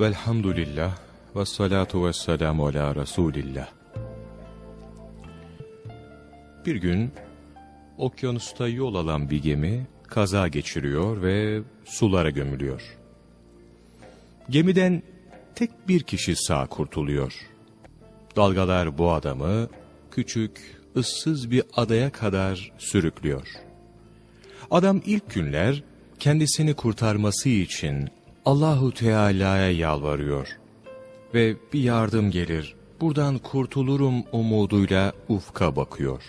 Velhamdülillah ve salatu ve selamu ala Resulillah. Bir gün okyanusta yol alan bir gemi kaza geçiriyor ve sulara gömülüyor. Gemiden tek bir kişi sağ kurtuluyor. Dalgalar bu adamı küçük, ıssız bir adaya kadar sürüklüyor. Adam ilk günler kendisini kurtarması için Allahu Teala'ya yalvarıyor ve bir yardım gelir. Buradan kurtulurum umuduyla ufka bakıyor.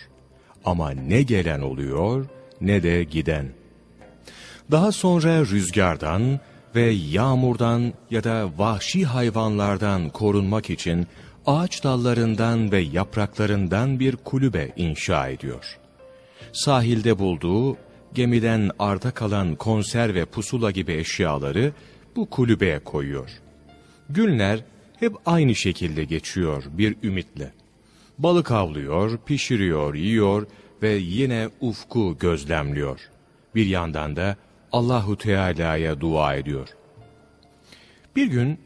Ama ne gelen oluyor ne de giden. Daha sonra rüzgardan ve yağmurdan ya da vahşi hayvanlardan korunmak için ağaç dallarından ve yapraklarından bir kulübe inşa ediyor. Sahilde bulduğu gemiden arta kalan konserve pusula gibi eşyaları bu kulübeye koyuyor. Günler hep aynı şekilde geçiyor bir ümitle. Balık avlıyor, pişiriyor, yiyor ve yine ufku gözlemliyor. Bir yandan da Allahu Teala'ya dua ediyor. Bir gün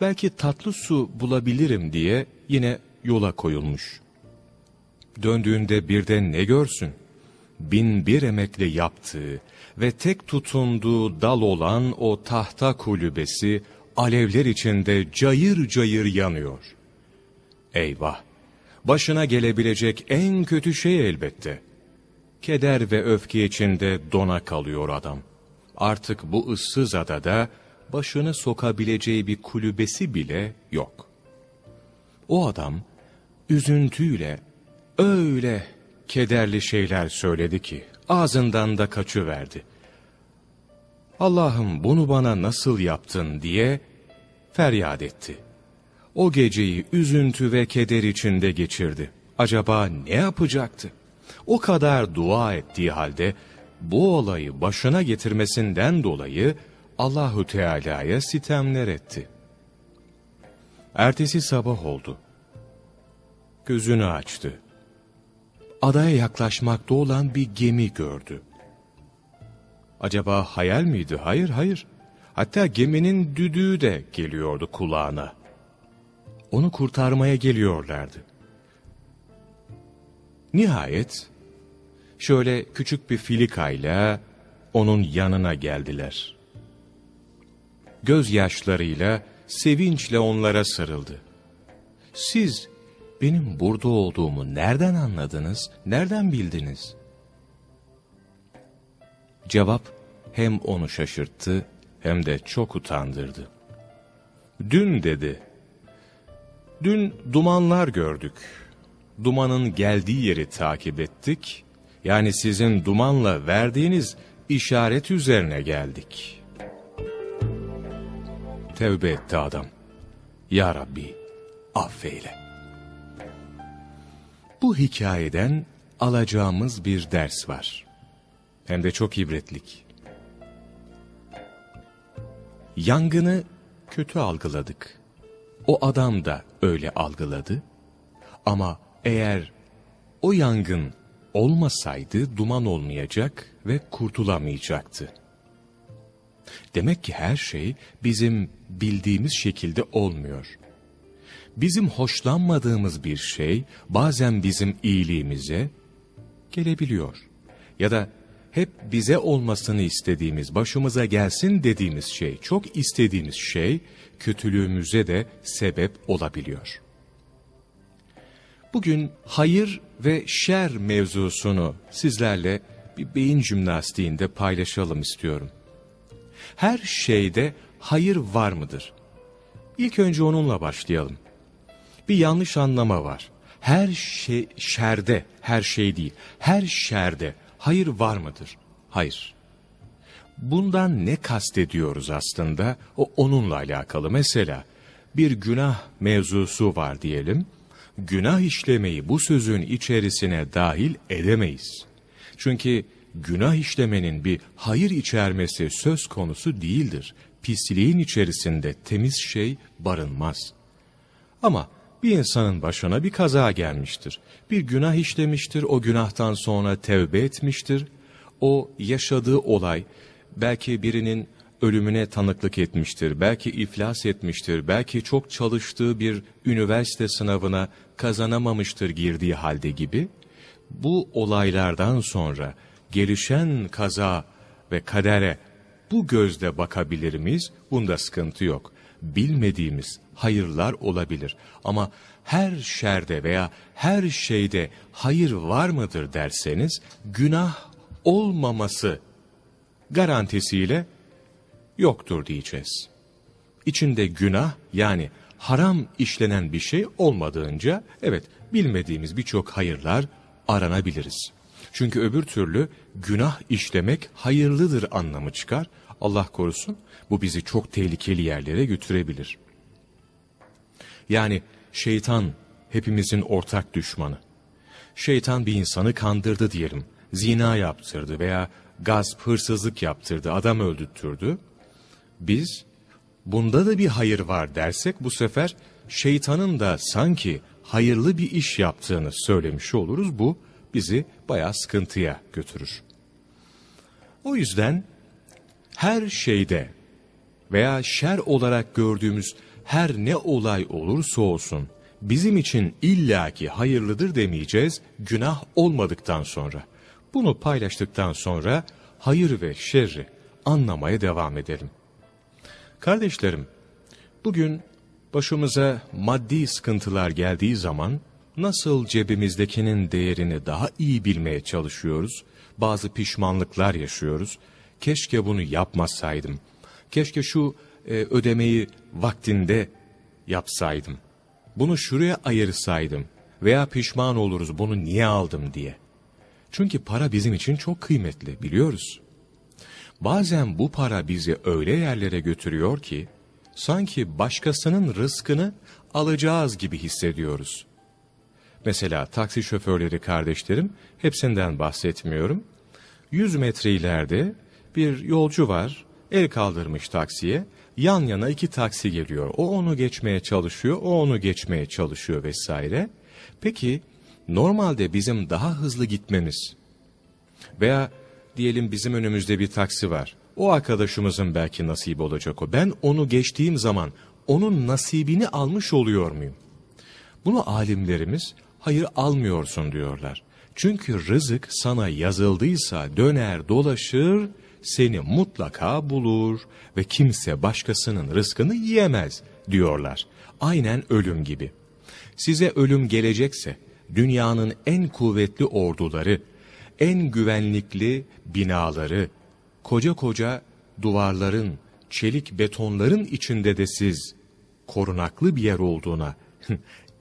belki tatlı su bulabilirim diye yine yola koyulmuş. Döndüğünde birden ne görsün? Bin bir emekle yaptığı ve tek tutunduğu dal olan o tahta kulübesi alevler içinde cayır cayır yanıyor. Eyvah! Başına gelebilecek en kötü şey elbette. Keder ve öfke içinde dona kalıyor adam. Artık bu ıssız adada başını sokabileceği bir kulübesi bile yok. O adam üzüntüyle öyle kederli şeyler söyledi ki ağzından da kaçıverdi. Allah'ım bunu bana nasıl yaptın diye feryat etti. O geceyi üzüntü ve keder içinde geçirdi. Acaba ne yapacaktı? O kadar dua ettiği halde bu olayı başına getirmesinden dolayı Allahu Teala'ya sitemler etti. Ertesi sabah oldu. Gözünü açtı. Adaya yaklaşmakta olan bir gemi gördü. Acaba hayal miydi? Hayır, hayır. Hatta geminin düdüğü de geliyordu kulağına. Onu kurtarmaya geliyorlardı. Nihayet şöyle küçük bir filikayla onun yanına geldiler. Gözyaşlarıyla, sevinçle onlara sarıldı. Siz benim burada olduğumu nereden anladınız, nereden bildiniz? Cevap hem onu şaşırttı hem de çok utandırdı. Dün dedi, dün dumanlar gördük. Dumanın geldiği yeri takip ettik. Yani sizin dumanla verdiğiniz işaret üzerine geldik. Tevbe etti adam. Ya Rabbi affeyle. Bu hikayeden alacağımız bir ders var. Hem de çok ibretlik. Yangını kötü algıladık. O adam da öyle algıladı. Ama eğer o yangın olmasaydı duman olmayacak ve kurtulamayacaktı. Demek ki her şey bizim bildiğimiz şekilde olmuyor. Bizim hoşlanmadığımız bir şey bazen bizim iyiliğimize gelebiliyor. Ya da hep bize olmasını istediğimiz, başımıza gelsin dediğimiz şey, çok istediğimiz şey kötülüğümüze de sebep olabiliyor. Bugün hayır ve şer mevzusunu sizlerle bir beyin jimnastiğinde paylaşalım istiyorum. Her şeyde hayır var mıdır? İlk önce onunla başlayalım. Bir yanlış anlama var. Her şey şerde, her şey değil, her şerde hayır var mıdır? Hayır. Bundan ne kastediyoruz aslında? O onunla alakalı. Mesela bir günah mevzusu var diyelim. Günah işlemeyi bu sözün içerisine dahil edemeyiz. Çünkü günah işlemenin bir hayır içermesi söz konusu değildir. Pisliğin içerisinde temiz şey barınmaz. Ama bir insanın başına bir kaza gelmiştir. Bir günah işlemiştir, o günahtan sonra tevbe etmiştir. O yaşadığı olay belki birinin ölümüne tanıklık etmiştir, belki iflas etmiştir, belki çok çalıştığı bir üniversite sınavına kazanamamıştır girdiği halde gibi, bu olaylardan sonra gelişen kaza ve kadere bu gözle bakabilir miyiz? Bunda sıkıntı yok. Bilmediğimiz hayırlar olabilir. Ama her şerde veya her şeyde hayır var mıdır derseniz, günah olmaması garantisiyle yoktur diyeceğiz. İçinde günah yani haram işlenen bir şey olmadığınca evet bilmediğimiz birçok hayırlar aranabiliriz. Çünkü öbür türlü günah işlemek hayırlıdır anlamı çıkar. Allah korusun bu bizi çok tehlikeli yerlere götürebilir. Yani şeytan hepimizin ortak düşmanı. Şeytan bir insanı kandırdı diyelim. Zina yaptırdı veya gasp, hırsızlık yaptırdı, adam öldürttürdü. Biz bunda da bir hayır var dersek bu sefer şeytanın da sanki hayırlı bir iş yaptığını söylemiş oluruz. Bu bizi bayağı sıkıntıya götürür. O yüzden her şeyde veya şer olarak gördüğümüz her ne olay olursa olsun bizim için illaki hayırlıdır demeyeceğiz günah olmadıktan sonra. Bunu paylaştıktan sonra hayır ve şerri anlamaya devam edelim. Kardeşlerim, bugün başımıza maddi sıkıntılar geldiği zaman nasıl cebimizdekinin değerini daha iyi bilmeye çalışıyoruz, bazı pişmanlıklar yaşıyoruz. Keşke bunu yapmasaydım, keşke şu e, ödemeyi vaktinde yapsaydım, bunu şuraya ayırsaydım veya pişman oluruz bunu niye aldım diye. Çünkü para bizim için çok kıymetli biliyoruz. Bazen bu para bizi öyle yerlere götürüyor ki, sanki başkasının rızkını alacağız gibi hissediyoruz. Mesela taksi şoförleri kardeşlerim, hepsinden bahsetmiyorum. 100 metre ileride bir yolcu var, el kaldırmış taksiye, yan yana iki taksi geliyor. O onu geçmeye çalışıyor, o onu geçmeye çalışıyor vesaire. Peki, normalde bizim daha hızlı gitmemiz veya diyelim bizim önümüzde bir taksi var. O arkadaşımızın belki nasibi olacak o. Ben onu geçtiğim zaman onun nasibini almış oluyor muyum? Bunu alimlerimiz hayır almıyorsun diyorlar. Çünkü rızık sana yazıldıysa döner dolaşır seni mutlaka bulur ve kimse başkasının rızkını yiyemez diyorlar. Aynen ölüm gibi. Size ölüm gelecekse dünyanın en kuvvetli orduları, en güvenlikli binaları, koca koca duvarların, çelik betonların içinde de siz korunaklı bir yer olduğuna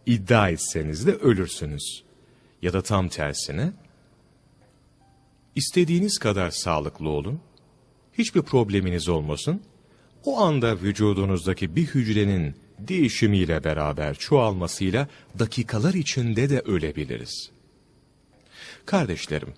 iddia etseniz de ölürsünüz. Ya da tam tersine, istediğiniz kadar sağlıklı olun, hiçbir probleminiz olmasın, o anda vücudunuzdaki bir hücrenin değişimiyle beraber çoğalmasıyla dakikalar içinde de ölebiliriz. Kardeşlerim,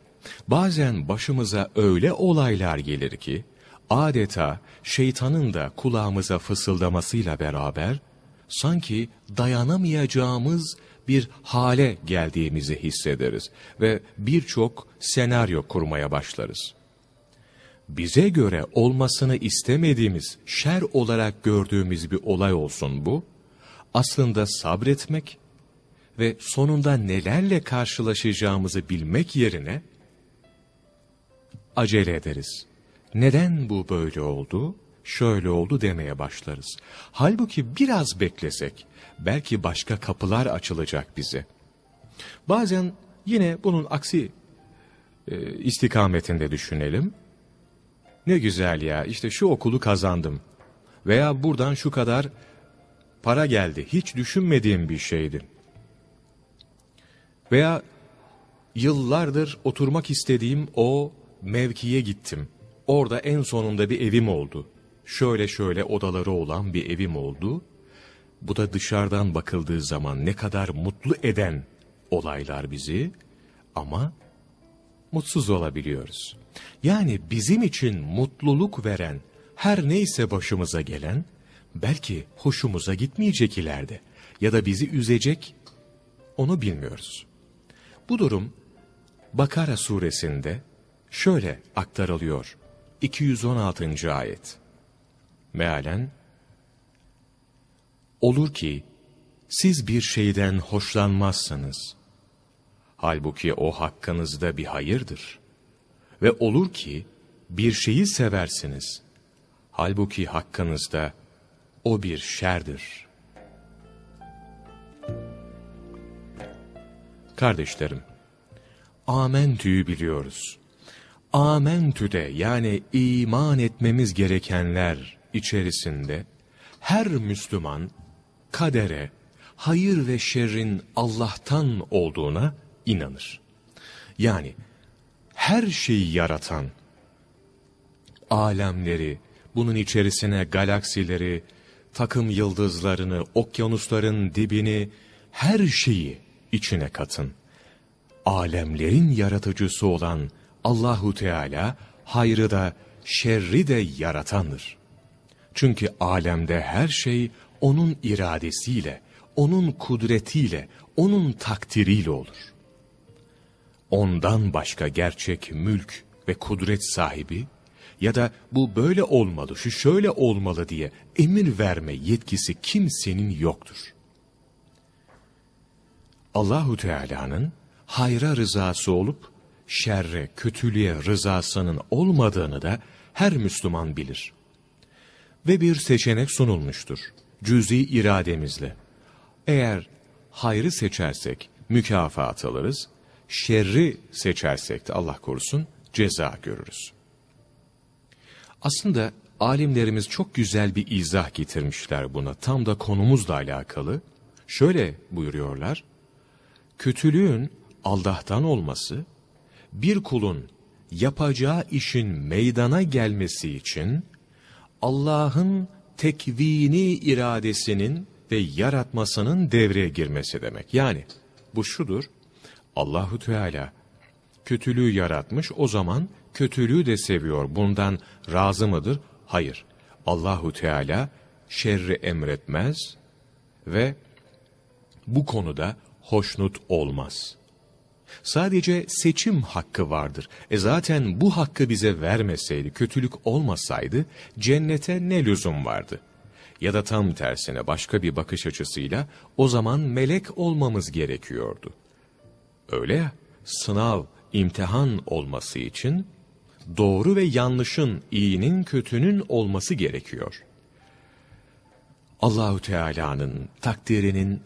bazen başımıza öyle olaylar gelir ki, adeta şeytanın da kulağımıza fısıldamasıyla beraber, sanki dayanamayacağımız bir hale geldiğimizi hissederiz ve birçok senaryo kurmaya başlarız. Bize göre olmasını istemediğimiz, şer olarak gördüğümüz bir olay olsun bu, aslında sabretmek ve sonunda nelerle karşılaşacağımızı bilmek yerine, acele ederiz. Neden bu böyle oldu? Şöyle oldu demeye başlarız. Halbuki biraz beklesek belki başka kapılar açılacak bize. Bazen yine bunun aksi e, istikametinde düşünelim. Ne güzel ya işte şu okulu kazandım. Veya buradan şu kadar para geldi. Hiç düşünmediğim bir şeydi. Veya yıllardır oturmak istediğim o mevkiye gittim. Orada en sonunda bir evim oldu. Şöyle şöyle odaları olan bir evim oldu. Bu da dışarıdan bakıldığı zaman ne kadar mutlu eden olaylar bizi ama mutsuz olabiliyoruz. Yani bizim için mutluluk veren her neyse başımıza gelen belki hoşumuza gitmeyecek ileride ya da bizi üzecek onu bilmiyoruz. Bu durum Bakara suresinde şöyle aktarılıyor. 216. ayet. Mealen, olur ki siz bir şeyden hoşlanmazsanız, halbuki o hakkınızda bir hayırdır. Ve olur ki bir şeyi seversiniz, halbuki hakkınızda o bir şerdir. Kardeşlerim, amentü'yü biliyoruz. Amentü'de yani iman etmemiz gerekenler içerisinde her Müslüman kadere, hayır ve şerrin Allah'tan olduğuna inanır. Yani her şeyi yaratan, alemleri, bunun içerisine galaksileri, takım yıldızlarını, okyanusların dibini, her şeyi içine katın. Alemlerin yaratıcısı olan Allahu Teala hayrı da şerri de yaratandır. Çünkü alemde her şey onun iradesiyle, onun kudretiyle, onun takdiriyle olur. Ondan başka gerçek mülk ve kudret sahibi ya da bu böyle olmalı, şu şöyle olmalı diye emir verme yetkisi kimsenin yoktur. Allahu Teala'nın hayra rızası olup şerre, kötülüğe rızasının olmadığını da her Müslüman bilir. Ve bir seçenek sunulmuştur. Cüzi irademizle. Eğer hayrı seçersek mükafat alırız, şerri seçersek de Allah korusun ceza görürüz. Aslında alimlerimiz çok güzel bir izah getirmişler buna. Tam da konumuzla alakalı. Şöyle buyuruyorlar. Kötülüğün Allah'tan olması, bir kulun yapacağı işin meydana gelmesi için Allah'ın tekvini iradesinin ve yaratmasının devreye girmesi demek. Yani bu şudur. Allahu Teala kötülüğü yaratmış o zaman kötülüğü de seviyor. Bundan razı mıdır? Hayır. Allahu Teala şerri emretmez ve bu konuda hoşnut olmaz. Sadece seçim hakkı vardır. E zaten bu hakkı bize vermeseydi, kötülük olmasaydı cennete ne lüzum vardı? Ya da tam tersine başka bir bakış açısıyla o zaman melek olmamız gerekiyordu. Öyle ya, sınav, imtihan olması için doğru ve yanlışın, iyinin, kötünün olması gerekiyor. Allahu Teala'nın takdirinin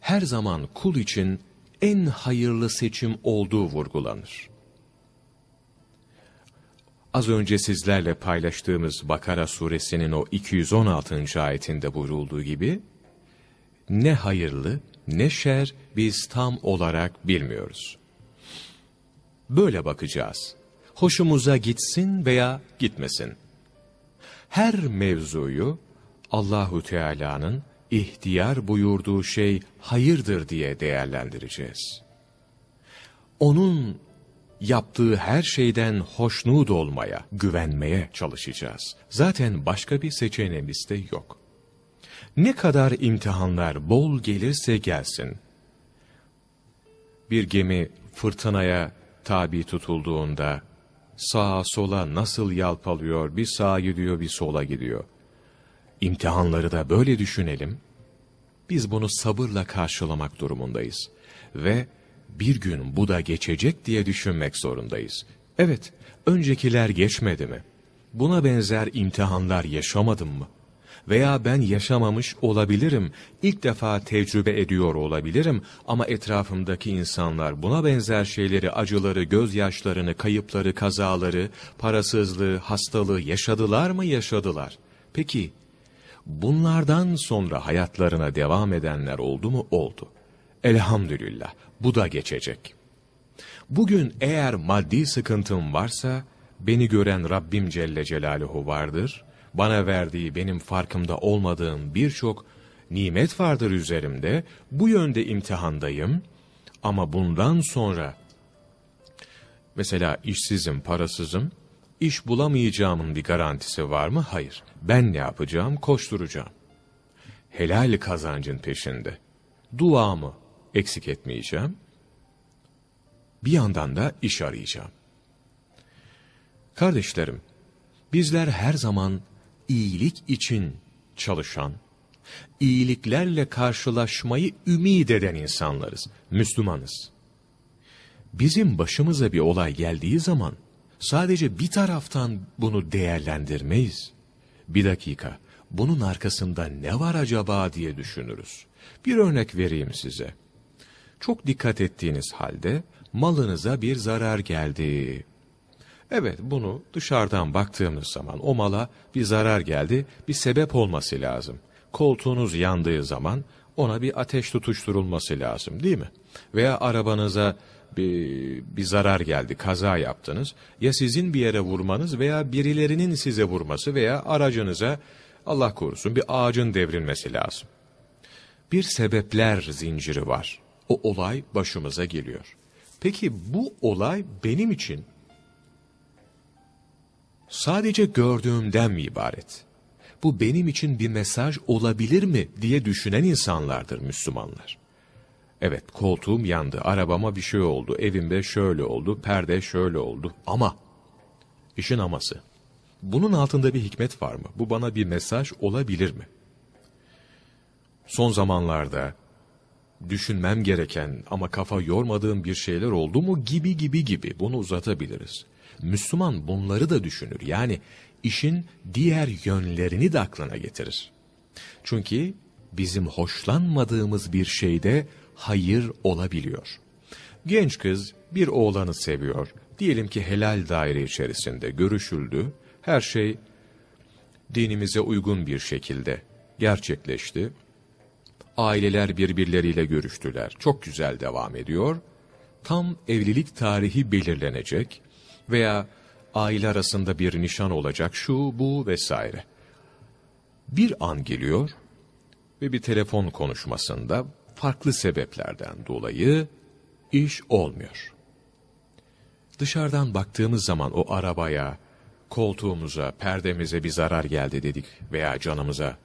her zaman kul için en hayırlı seçim olduğu vurgulanır. Az önce sizlerle paylaştığımız Bakara suresinin o 216. ayetinde buyurulduğu gibi, ne hayırlı ne şer biz tam olarak bilmiyoruz. Böyle bakacağız. Hoşumuza gitsin veya gitmesin. Her mevzuyu Allahu Teala'nın ihtiyar buyurduğu şey hayırdır diye değerlendireceğiz. Onun yaptığı her şeyden hoşnut olmaya, güvenmeye çalışacağız. Zaten başka bir seçeneğimiz de yok. Ne kadar imtihanlar bol gelirse gelsin, bir gemi fırtınaya tabi tutulduğunda, sağa sola nasıl yalpalıyor, bir sağa gidiyor bir sola gidiyor. İmtihanları da böyle düşünelim. Biz bunu sabırla karşılamak durumundayız. Ve bir gün bu da geçecek diye düşünmek zorundayız. Evet, öncekiler geçmedi mi? Buna benzer imtihanlar yaşamadım mı? Veya ben yaşamamış olabilirim, ilk defa tecrübe ediyor olabilirim ama etrafımdaki insanlar buna benzer şeyleri, acıları, gözyaşlarını, kayıpları, kazaları, parasızlığı, hastalığı yaşadılar mı yaşadılar? Peki Bunlardan sonra hayatlarına devam edenler oldu mu? Oldu. Elhamdülillah bu da geçecek. Bugün eğer maddi sıkıntım varsa beni gören Rabbim Celle Celaluhu vardır. Bana verdiği benim farkımda olmadığım birçok nimet vardır üzerimde. Bu yönde imtihandayım. Ama bundan sonra mesela işsizim, parasızım İş bulamayacağımın bir garantisi var mı? Hayır. Ben ne yapacağım? Koşturacağım. Helal kazancın peşinde. Duamı eksik etmeyeceğim. Bir yandan da iş arayacağım. Kardeşlerim, bizler her zaman iyilik için çalışan, iyiliklerle karşılaşmayı ümit eden insanlarız, Müslümanız. Bizim başımıza bir olay geldiği zaman, sadece bir taraftan bunu değerlendirmeyiz. Bir dakika, bunun arkasında ne var acaba diye düşünürüz. Bir örnek vereyim size. Çok dikkat ettiğiniz halde malınıza bir zarar geldi. Evet bunu dışarıdan baktığımız zaman o mala bir zarar geldi, bir sebep olması lazım. Koltuğunuz yandığı zaman ona bir ateş tutuşturulması lazım değil mi? Veya arabanıza bir, bir zarar geldi, kaza yaptınız. Ya sizin bir yere vurmanız veya birilerinin size vurması veya aracınıza Allah korusun bir ağacın devrilmesi lazım. Bir sebepler zinciri var. O olay başımıza geliyor. Peki bu olay benim için sadece gördüğümden mi ibaret? Bu benim için bir mesaj olabilir mi diye düşünen insanlardır Müslümanlar. Evet koltuğum yandı, arabama bir şey oldu, evimde şöyle oldu, perde şöyle oldu ama işin aması. Bunun altında bir hikmet var mı? Bu bana bir mesaj olabilir mi? Son zamanlarda düşünmem gereken ama kafa yormadığım bir şeyler oldu mu gibi gibi gibi bunu uzatabiliriz. Müslüman bunları da düşünür. Yani işin diğer yönlerini de aklına getirir. Çünkü bizim hoşlanmadığımız bir şeyde hayır olabiliyor. Genç kız bir oğlanı seviyor. Diyelim ki helal daire içerisinde görüşüldü. Her şey dinimize uygun bir şekilde gerçekleşti. Aileler birbirleriyle görüştüler. Çok güzel devam ediyor. Tam evlilik tarihi belirlenecek veya aile arasında bir nişan olacak şu bu vesaire. Bir an geliyor ve bir telefon konuşmasında farklı sebeplerden dolayı iş olmuyor. Dışarıdan baktığımız zaman o arabaya, koltuğumuza, perdemize bir zarar geldi dedik veya canımıza.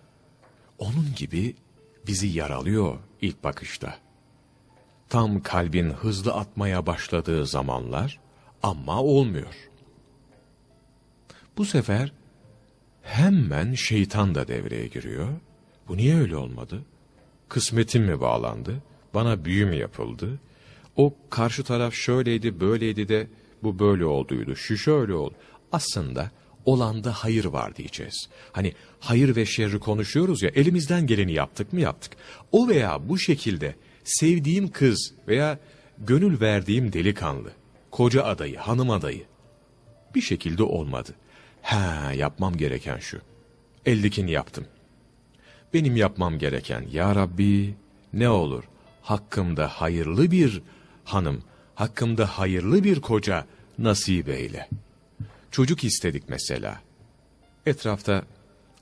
Onun gibi bizi yaralıyor ilk bakışta. Tam kalbin hızlı atmaya başladığı zamanlar ama olmuyor. Bu sefer hemen şeytan da devreye giriyor. Bu niye öyle olmadı? Kısmetim mi bağlandı? Bana büyü mü yapıldı? O karşı taraf şöyleydi, böyleydi de bu böyle olduydu, şu şöyle oldu. Aslında olanda hayır var diyeceğiz. Hani hayır ve şerri konuşuyoruz ya elimizden geleni yaptık mı yaptık. O veya bu şekilde sevdiğim kız veya gönül verdiğim delikanlı, koca adayı, hanım adayı bir şekilde olmadı. Ha yapmam gereken şu. Eldekini yaptım. Benim yapmam gereken ya Rabbi ne olur hakkımda hayırlı bir hanım, hakkımda hayırlı bir koca nasip eyle. Çocuk istedik mesela. Etrafta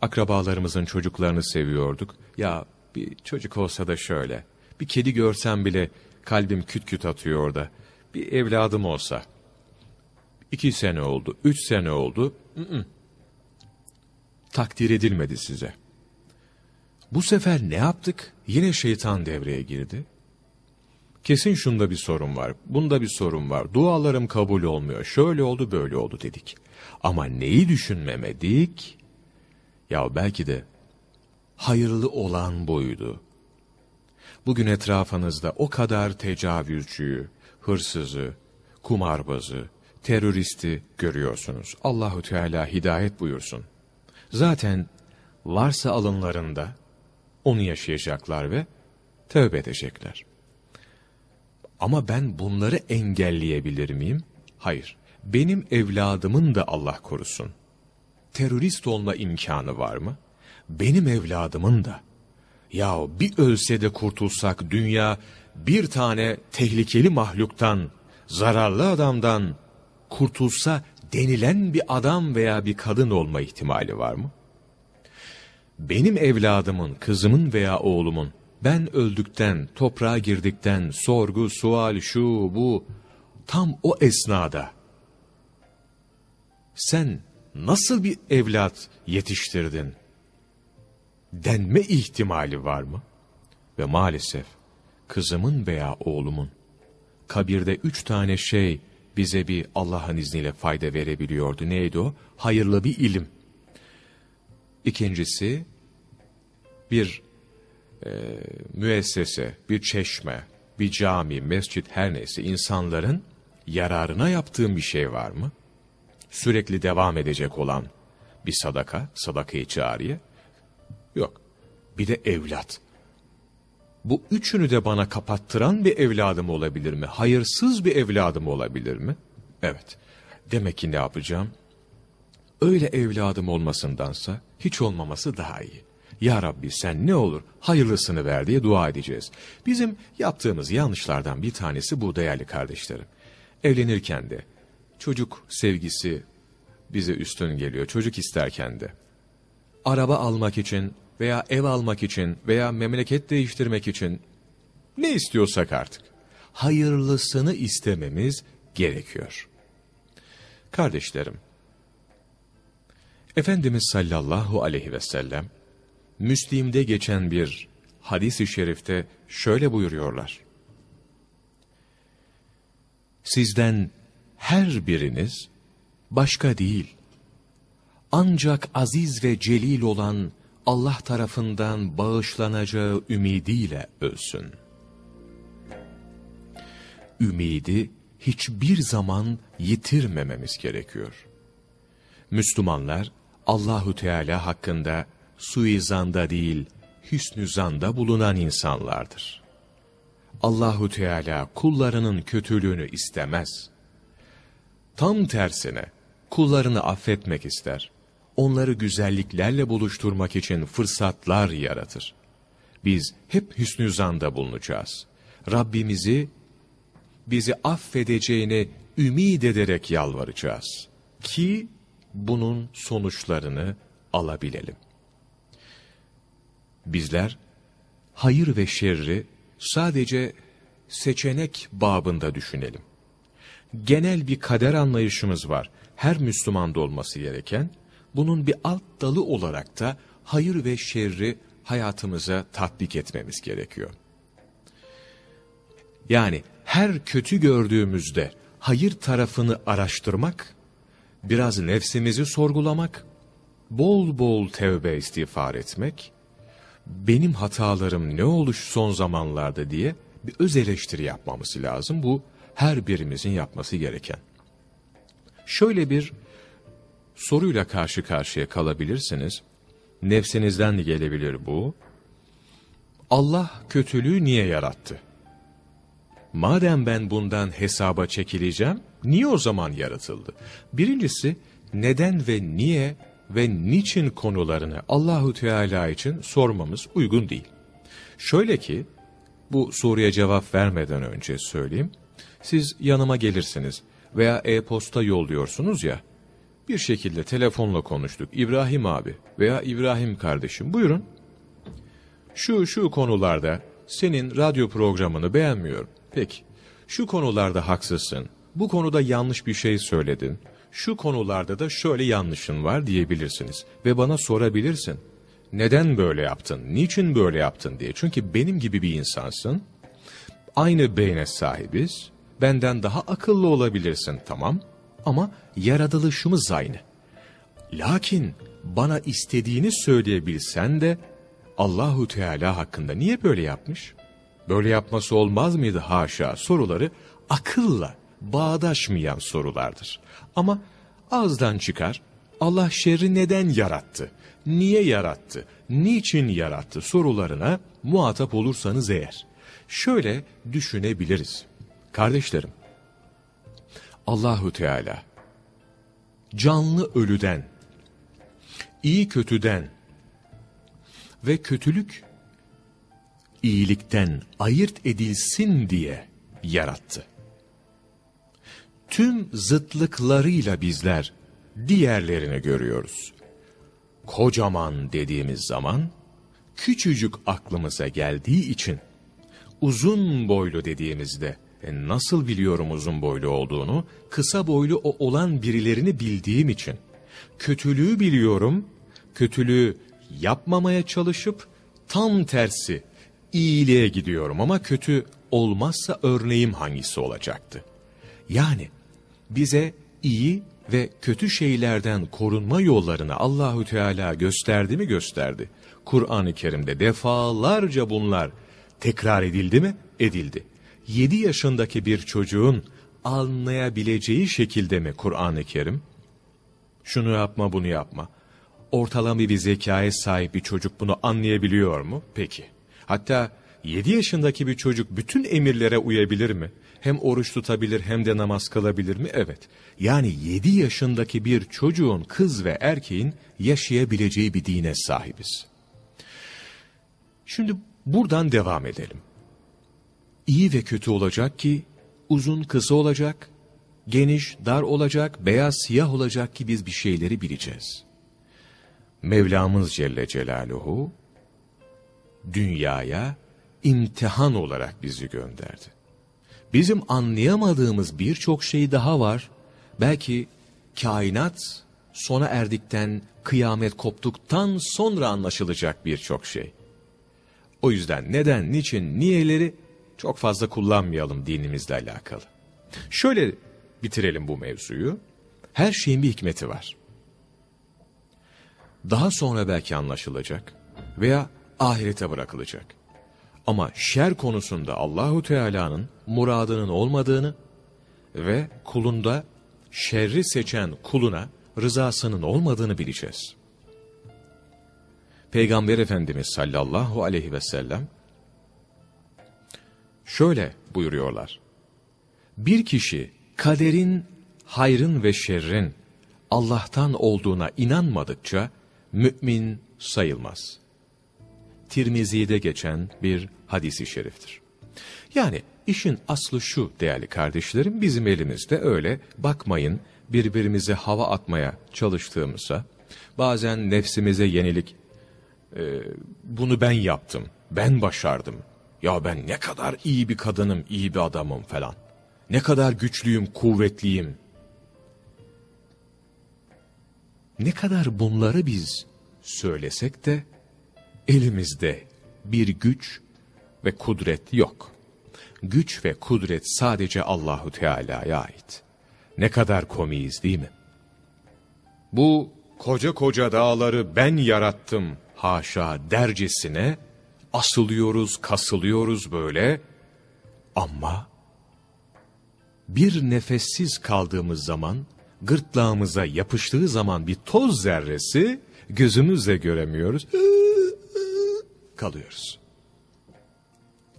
akrabalarımızın çocuklarını seviyorduk. Ya bir çocuk olsa da şöyle. Bir kedi görsem bile kalbim küt küt atıyor orada. Bir evladım olsa. İki sene oldu, üç sene oldu. I -ı. Takdir edilmedi size. Bu sefer ne yaptık? Yine şeytan devreye girdi. Kesin şunda bir sorun var, bunda bir sorun var, dualarım kabul olmuyor, şöyle oldu böyle oldu dedik. Ama neyi düşünmemedik? Ya belki de hayırlı olan buydu. Bugün etrafınızda o kadar tecavüzcüyü, hırsızı, kumarbazı, teröristi görüyorsunuz. Allahu Teala hidayet buyursun. Zaten varsa alınlarında onu yaşayacaklar ve tövbe edecekler. Ama ben bunları engelleyebilir miyim? Hayır. Benim evladımın da Allah korusun. Terörist olma imkanı var mı? Benim evladımın da. Ya bir ölse de kurtulsak dünya bir tane tehlikeli mahluktan, zararlı adamdan kurtulsa denilen bir adam veya bir kadın olma ihtimali var mı? Benim evladımın, kızımın veya oğlumun ben öldükten, toprağa girdikten, sorgu, sual, şu, bu, tam o esnada sen nasıl bir evlat yetiştirdin? Denme ihtimali var mı? Ve maalesef kızımın veya oğlumun kabirde üç tane şey bize bir Allah'ın izniyle fayda verebiliyordu. Neydi o? Hayırlı bir ilim. İkincisi bir e, müessese, bir çeşme, bir cami, mescit her neyse insanların yararına yaptığım bir şey var mı? Sürekli devam edecek olan bir sadaka, sadaka-i cariye? Yok. Bir de evlat. Bu üçünü de bana kapattıran bir evladım olabilir mi? Hayırsız bir evladım olabilir mi? Evet. Demek ki ne yapacağım? Öyle evladım olmasındansa hiç olmaması daha iyi. Ya Rabbi sen ne olur hayırlısını ver diye dua edeceğiz. Bizim yaptığımız yanlışlardan bir tanesi bu değerli kardeşlerim. Evlenirken de çocuk sevgisi bize üstün geliyor. Çocuk isterken de. Araba almak için veya ev almak için veya memleket değiştirmek için ne istiyorsak artık. Hayırlısını istememiz gerekiyor. Kardeşlerim, Efendimiz sallallahu aleyhi ve sellem, Müslim'de geçen bir hadis-i şerifte şöyle buyuruyorlar. Sizden her biriniz başka değil, ancak aziz ve celil olan Allah tarafından bağışlanacağı ümidiyle ölsün. Ümidi hiçbir zaman yitirmememiz gerekiyor. Müslümanlar Allahu Teala hakkında suizanda değil, hüsnü zanda bulunan insanlardır. Allahu Teala kullarının kötülüğünü istemez. Tam tersine kullarını affetmek ister. Onları güzelliklerle buluşturmak için fırsatlar yaratır. Biz hep hüsnü zanda bulunacağız. Rabbimizi bizi affedeceğini ümid ederek yalvaracağız. Ki bunun sonuçlarını alabilelim. Bizler hayır ve şerri sadece seçenek babında düşünelim. Genel bir kader anlayışımız var. Her Müslümanda olması gereken, bunun bir alt dalı olarak da hayır ve şerri hayatımıza tatbik etmemiz gerekiyor. Yani her kötü gördüğümüzde hayır tarafını araştırmak, biraz nefsimizi sorgulamak, bol bol tevbe istiğfar etmek, benim hatalarım ne olmuş son zamanlarda diye bir öz eleştiri yapmamız lazım. Bu her birimizin yapması gereken. Şöyle bir soruyla karşı karşıya kalabilirsiniz. Nefsinizden de gelebilir bu. Allah kötülüğü niye yarattı? Madem ben bundan hesaba çekileceğim, niye o zaman yaratıldı? Birincisi, neden ve niye ve niçin konularını Allahu Teala için sormamız uygun değil. Şöyle ki, bu soruya cevap vermeden önce söyleyeyim. Siz yanıma gelirsiniz veya e-posta yolluyorsunuz ya, bir şekilde telefonla konuştuk. İbrahim abi veya İbrahim kardeşim buyurun. Şu şu konularda senin radyo programını beğenmiyorum. Peki, şu konularda haksızsın, bu konuda yanlış bir şey söyledin, şu konularda da şöyle yanlışın var diyebilirsiniz. Ve bana sorabilirsin, neden böyle yaptın, niçin böyle yaptın diye. Çünkü benim gibi bir insansın, aynı beyne sahibiz, benden daha akıllı olabilirsin tamam ama yaratılışımız aynı. Lakin bana istediğini söyleyebilsen de Allahu Teala hakkında niye böyle yapmış? Böyle yapması olmaz mıydı haşa soruları akılla bağdaşmayan sorulardır. Ama ağızdan çıkar Allah şerri neden yarattı? Niye yarattı? Niçin yarattı? sorularına muhatap olursanız eğer. Şöyle düşünebiliriz. Kardeşlerim, Allahu Teala canlı ölüden, iyi kötüden ve kötülük iyilikten ayırt edilsin diye yarattı. Tüm zıtlıklarıyla bizler diğerlerini görüyoruz. Kocaman dediğimiz zaman küçücük aklımıza geldiği için uzun boylu dediğimizde nasıl biliyorum uzun boylu olduğunu? Kısa boylu o olan birilerini bildiğim için. Kötülüğü biliyorum, kötülüğü yapmamaya çalışıp tam tersi iyiliğe gidiyorum ama kötü olmazsa örneğim hangisi olacaktı? Yani bize iyi ve kötü şeylerden korunma yollarını Allahü Teala gösterdi mi gösterdi. Kur'an-ı Kerim'de defalarca bunlar tekrar edildi mi? Edildi. 7 yaşındaki bir çocuğun anlayabileceği şekilde mi Kur'an-ı Kerim? Şunu yapma bunu yapma. Ortalama bir zekaya sahip bir çocuk bunu anlayabiliyor mu? Peki. Hatta 7 yaşındaki bir çocuk bütün emirlere uyabilir mi? Hem oruç tutabilir hem de namaz kılabilir mi? Evet. Yani 7 yaşındaki bir çocuğun kız ve erkeğin yaşayabileceği bir dine sahibiz. Şimdi buradan devam edelim. İyi ve kötü olacak ki uzun kısa olacak, geniş dar olacak, beyaz siyah olacak ki biz bir şeyleri bileceğiz. Mevlamız Celle Celaluhu dünyaya imtihan olarak bizi gönderdi. Bizim anlayamadığımız birçok şey daha var. Belki kainat sona erdikten, kıyamet koptuktan sonra anlaşılacak birçok şey. O yüzden neden, niçin, niyeleri çok fazla kullanmayalım dinimizle alakalı. Şöyle bitirelim bu mevzuyu. Her şeyin bir hikmeti var. Daha sonra belki anlaşılacak veya ahirete bırakılacak. Ama şer konusunda Allahu Teala'nın muradının olmadığını ve kulunda şerri seçen kuluna rızasının olmadığını bileceğiz. Peygamber Efendimiz sallallahu aleyhi ve sellem şöyle buyuruyorlar. Bir kişi kaderin, hayrın ve şerrin Allah'tan olduğuna inanmadıkça mümin sayılmaz. Tirmizi'de geçen bir hadisi şeriftir. Yani işin aslı şu değerli kardeşlerim bizim elimizde öyle bakmayın birbirimize hava atmaya çalıştığımızda bazen nefsimize yenilik e, bunu ben yaptım ben başardım ya ben ne kadar iyi bir kadınım iyi bir adamım falan ne kadar güçlüyüm kuvvetliyim ne kadar bunları biz söylesek de elimizde bir güç ve kudret yok. Güç ve kudret sadece Allahu Teala'ya ait. Ne kadar komiyiz değil mi? Bu koca koca dağları ben yarattım haşa dercesine asılıyoruz, kasılıyoruz böyle. Ama bir nefessiz kaldığımız zaman, gırtlağımıza yapıştığı zaman bir toz zerresi gözümüzle göremiyoruz. Kalıyoruz.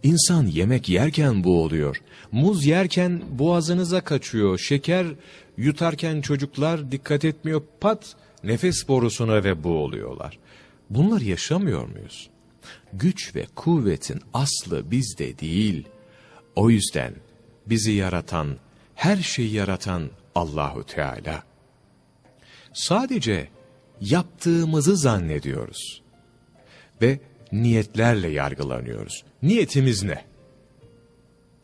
İnsan yemek yerken bu oluyor. Muz yerken boğazınıza kaçıyor. Şeker yutarken çocuklar dikkat etmiyor. Pat nefes borusuna ve bu oluyorlar. Bunları yaşamıyor muyuz? Güç ve kuvvetin aslı bizde değil. O yüzden bizi yaratan, her şeyi yaratan Allahu Teala. Sadece yaptığımızı zannediyoruz. Ve niyetlerle yargılanıyoruz. Niyetimiz ne?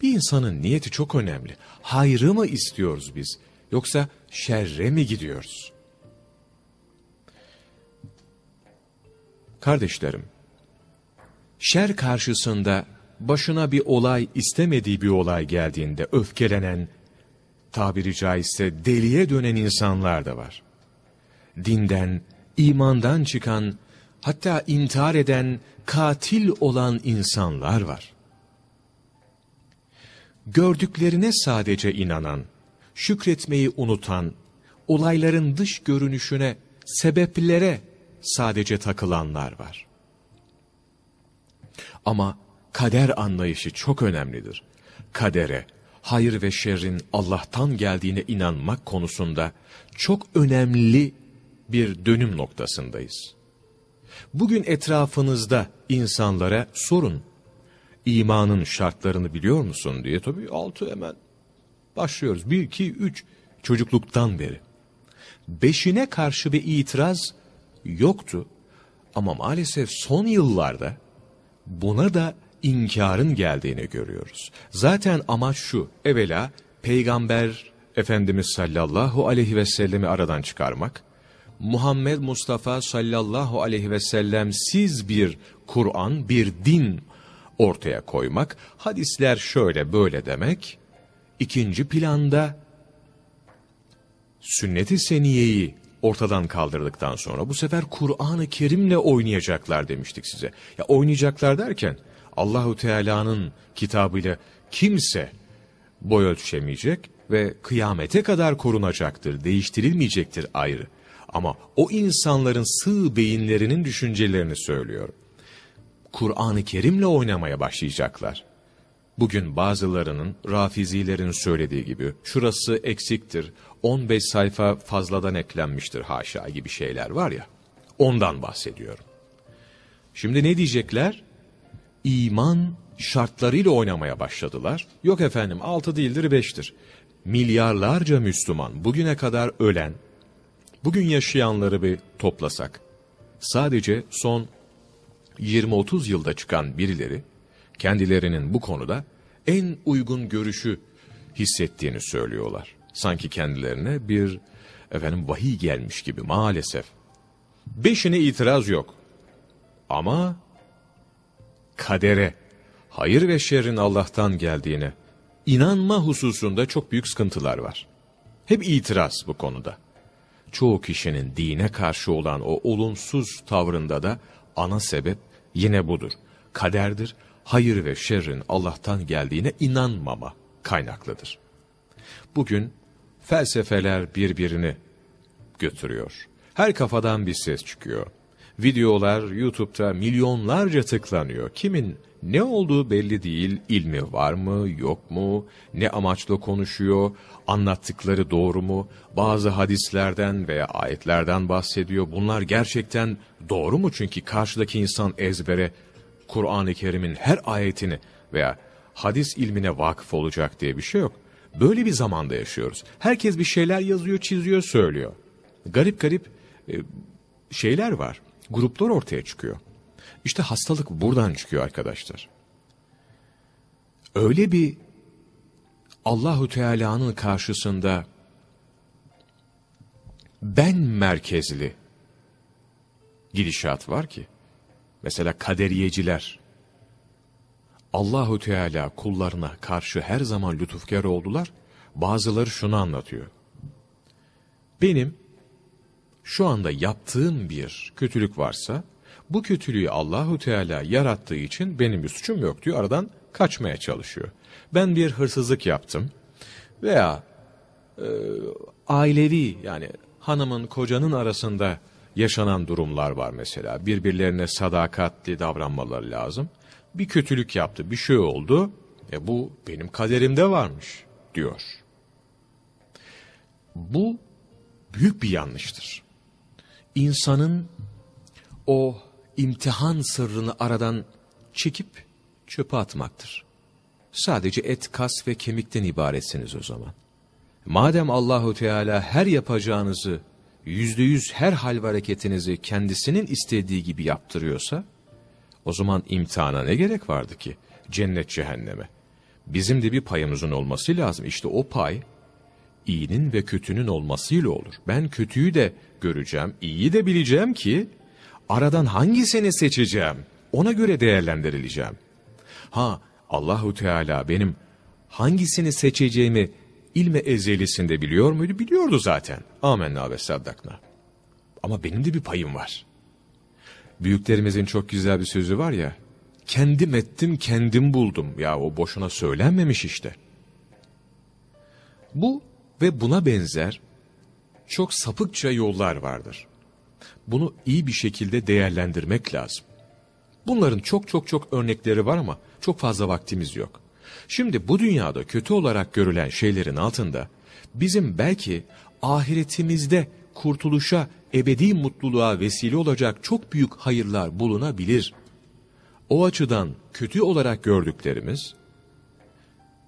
Bir insanın niyeti çok önemli. Hayrı mı istiyoruz biz? Yoksa şerre mi gidiyoruz? Kardeşlerim, şer karşısında başına bir olay istemediği bir olay geldiğinde öfkelenen, tabiri caizse deliye dönen insanlar da var. Dinden, imandan çıkan, hatta intihar eden, katil olan insanlar var. Gördüklerine sadece inanan, şükretmeyi unutan, olayların dış görünüşüne, sebeplere sadece takılanlar var. Ama kader anlayışı çok önemlidir. Kadere, hayır ve şerrin Allah'tan geldiğine inanmak konusunda çok önemli bir dönüm noktasındayız. Bugün etrafınızda insanlara sorun. İmanın şartlarını biliyor musun diye tabii altı hemen başlıyoruz. Bir, iki, üç çocukluktan beri. Beşine karşı bir itiraz yoktu. Ama maalesef son yıllarda buna da inkarın geldiğini görüyoruz. Zaten amaç şu, evvela Peygamber Efendimiz sallallahu aleyhi ve sellemi aradan çıkarmak, Muhammed Mustafa sallallahu aleyhi ve sellem siz bir Kur'an, bir din ortaya koymak, hadisler şöyle böyle demek, ikinci planda sünnet-i seniyeyi ortadan kaldırdıktan sonra bu sefer Kur'an-ı Kerim'le oynayacaklar demiştik size. Ya oynayacaklar derken Allahu Teala'nın kitabıyla kimse boy ölçemeyecek ve kıyamete kadar korunacaktır, değiştirilmeyecektir ayrı. Ama o insanların sığ beyinlerinin düşüncelerini söylüyor. Kur'an-ı Kerim'le oynamaya başlayacaklar. Bugün bazılarının, rafizilerin söylediği gibi, şurası eksiktir, 15 sayfa fazladan eklenmiştir haşa gibi şeyler var ya, ondan bahsediyorum. Şimdi ne diyecekler? İman şartlarıyla oynamaya başladılar. Yok efendim 6 değildir 5'tir. Milyarlarca Müslüman bugüne kadar ölen, bugün yaşayanları bir toplasak, sadece son 20-30 yılda çıkan birileri, kendilerinin bu konuda en uygun görüşü hissettiğini söylüyorlar. Sanki kendilerine bir efendim vahiy gelmiş gibi maalesef. Beşine itiraz yok. Ama kadere, hayır ve şerrin Allah'tan geldiğine inanma hususunda çok büyük sıkıntılar var. Hep itiraz bu konuda. Çoğu kişinin dine karşı olan o olumsuz tavrında da ana sebep yine budur. Kaderdir, hayır ve şerrin Allah'tan geldiğine inanmama kaynaklıdır. Bugün felsefeler birbirini götürüyor. Her kafadan bir ses çıkıyor. Videolar YouTube'da milyonlarca tıklanıyor. Kimin ne olduğu belli değil, ilmi var mı, yok mu, ne amaçla konuşuyor, anlattıkları doğru mu, bazı hadislerden veya ayetlerden bahsediyor. Bunlar gerçekten doğru mu? Çünkü karşıdaki insan ezbere Kur'an-ı Kerim'in her ayetini veya hadis ilmine vakıf olacak diye bir şey yok. Böyle bir zamanda yaşıyoruz. Herkes bir şeyler yazıyor, çiziyor, söylüyor. Garip garip e, şeyler var. Gruplar ortaya çıkıyor. İşte hastalık buradan çıkıyor arkadaşlar. Öyle bir Allahu Teala'nın karşısında ben merkezli gidişat var ki mesela kaderiyeciler Allahu Teala kullarına karşı her zaman lütufkar oldular. Bazıları şunu anlatıyor. Benim şu anda yaptığım bir kötülük varsa bu kötülüğü Allahu Teala yarattığı için benim bir suçum yok diyor. Aradan kaçmaya çalışıyor. Ben bir hırsızlık yaptım veya e, ailevi yani hanımın kocanın arasında yaşanan durumlar var mesela. Birbirlerine sadakatli davranmaları lazım. Bir kötülük yaptı, bir şey oldu. E bu benim kaderimde varmış diyor. Bu büyük bir yanlıştır. İnsanın o imtihan sırrını aradan çekip çöpe atmaktır. Sadece et, kas ve kemikten ibaretsiniz o zaman. Madem Allahu Teala her yapacağınızı, yüzde yüz her hal ve hareketinizi kendisinin istediği gibi yaptırıyorsa, o zaman imtihana ne gerek vardı ki? Cennet cehenneme. Bizim de bir payımızın olması lazım. İşte o pay, iyinin ve kötünün olmasıyla olur. Ben kötüyü de göreceğim, iyiyi de bileceğim ki, aradan hangisini seçeceğim? Ona göre değerlendirileceğim. Ha Allahu Teala benim hangisini seçeceğimi ilme ezelisinde biliyor muydu? Biliyordu zaten. Amenna ve saddakna. Ama benim de bir payım var. Büyüklerimizin çok güzel bir sözü var ya. Kendim ettim, kendim buldum. Ya o boşuna söylenmemiş işte. Bu ve buna benzer çok sapıkça yollar vardır. Bunu iyi bir şekilde değerlendirmek lazım. Bunların çok çok çok örnekleri var ama çok fazla vaktimiz yok. Şimdi bu dünyada kötü olarak görülen şeylerin altında bizim belki ahiretimizde kurtuluşa, ebedi mutluluğa vesile olacak çok büyük hayırlar bulunabilir. O açıdan kötü olarak gördüklerimiz,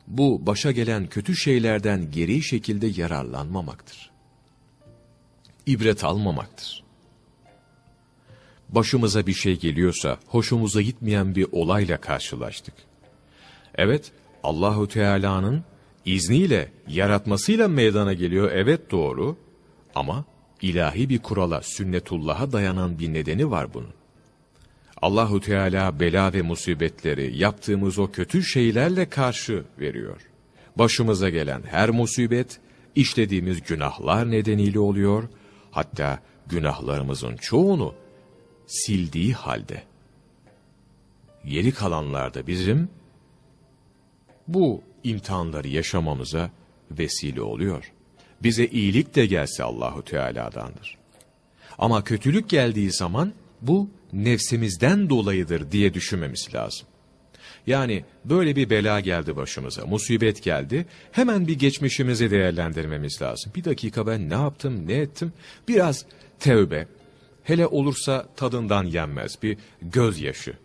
bu başa gelen kötü şeylerden geri şekilde yararlanmamaktır. İbret almamaktır başımıza bir şey geliyorsa, hoşumuza gitmeyen bir olayla karşılaştık. Evet, Allahu Teala'nın izniyle, yaratmasıyla meydana geliyor, evet doğru. Ama ilahi bir kurala, sünnetullah'a dayanan bir nedeni var bunun. Allahu Teala bela ve musibetleri yaptığımız o kötü şeylerle karşı veriyor. Başımıza gelen her musibet işlediğimiz günahlar nedeniyle oluyor. Hatta günahlarımızın çoğunu sildiği halde. Geri kalanlarda bizim bu imtihanları yaşamamıza vesile oluyor. Bize iyilik de gelse Allahu Teala'dandır. Ama kötülük geldiği zaman bu nefsimizden dolayıdır diye düşünmemiz lazım. Yani böyle bir bela geldi başımıza, musibet geldi. Hemen bir geçmişimizi değerlendirmemiz lazım. Bir dakika ben ne yaptım, ne ettim? Biraz tevbe. Hele olursa tadından yenmez bir gözyaşı.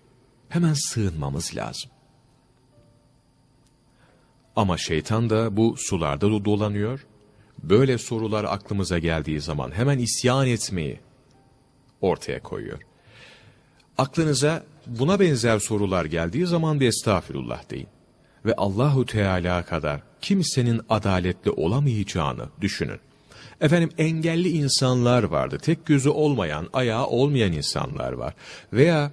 Hemen sığınmamız lazım. Ama şeytan da bu sularda dolanıyor. Böyle sorular aklımıza geldiği zaman hemen isyan etmeyi ortaya koyuyor. Aklınıza buna benzer sorular geldiği zaman bir estağfirullah deyin. Ve Allahu Teala kadar kimsenin adaletli olamayacağını düşünün. Efendim engelli insanlar vardı. Tek gözü olmayan, ayağı olmayan insanlar var. Veya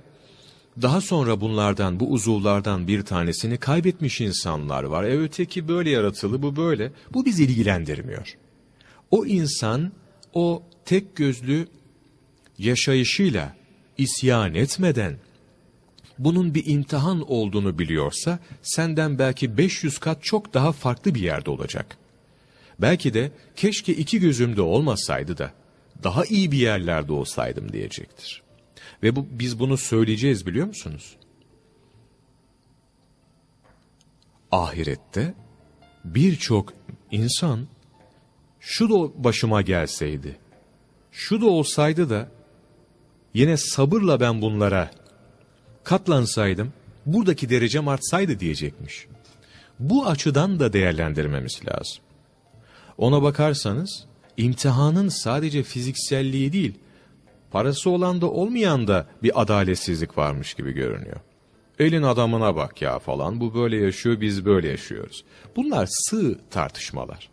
daha sonra bunlardan, bu uzuvlardan bir tanesini kaybetmiş insanlar var. E öteki böyle yaratılı, bu böyle. Bu bizi ilgilendirmiyor. O insan, o tek gözlü yaşayışıyla isyan etmeden, bunun bir imtihan olduğunu biliyorsa, senden belki 500 kat çok daha farklı bir yerde olacak. Belki de keşke iki gözümde olmasaydı da, daha iyi bir yerlerde olsaydım diyecektir. Ve bu, biz bunu söyleyeceğiz biliyor musunuz? Ahirette birçok insan şu da başıma gelseydi, şu da olsaydı da yine sabırla ben bunlara katlansaydım, buradaki derecem artsaydı diyecekmiş. Bu açıdan da değerlendirmemiz lazım. Ona bakarsanız, imtihanın sadece fizikselliği değil, parası olan da olmayan da bir adaletsizlik varmış gibi görünüyor. Elin adamına bak ya falan, bu böyle yaşıyor, biz böyle yaşıyoruz. Bunlar sığ tartışmalar.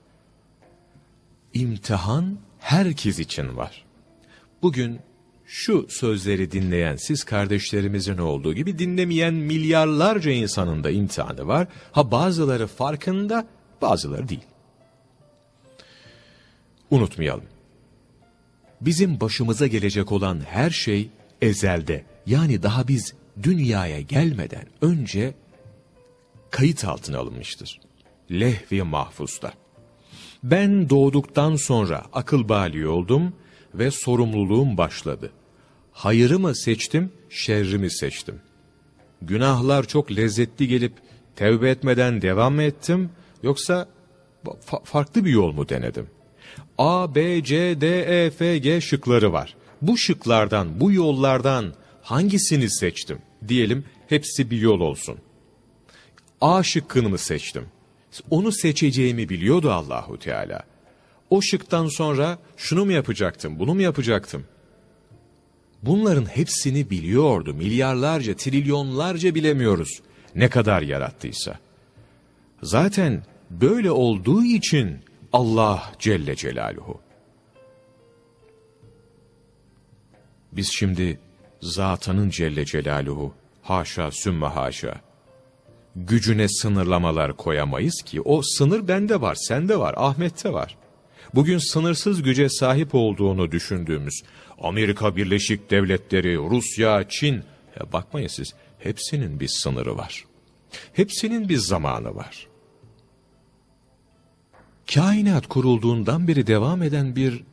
İmtihan herkes için var. Bugün şu sözleri dinleyen siz kardeşlerimizin olduğu gibi dinlemeyen milyarlarca insanın da imtihanı var. Ha bazıları farkında, bazıları değil. Unutmayalım. Bizim başımıza gelecek olan her şey ezelde. Yani daha biz dünyaya gelmeden önce kayıt altına alınmıştır. Lehvi mahfuzda. Ben doğduktan sonra akıl bali oldum ve sorumluluğum başladı. Hayırı mı seçtim, şerri mi seçtim? Günahlar çok lezzetli gelip tevbe etmeden devam mı ettim yoksa fa farklı bir yol mu denedim? A, B, C, D, E, F, G şıkları var. Bu şıklardan, bu yollardan hangisini seçtim? Diyelim hepsi bir yol olsun. A şıkkını mı seçtim? Onu seçeceğimi biliyordu Allahu Teala. O şıktan sonra şunu mu yapacaktım, bunu mu yapacaktım? Bunların hepsini biliyordu. Milyarlarca, trilyonlarca bilemiyoruz. Ne kadar yarattıysa. Zaten böyle olduğu için Allah Celle Celaluhu. Biz şimdi zatının Celle Celaluhu, haşa sümme haşa, gücüne sınırlamalar koyamayız ki. O sınır bende var, sende var, Ahmet'te var. Bugün sınırsız güce sahip olduğunu düşündüğümüz Amerika Birleşik Devletleri, Rusya, Çin, ya bakmayın siz, hepsinin bir sınırı var. Hepsinin bir zamanı var. Kainat kurulduğundan beri devam eden bir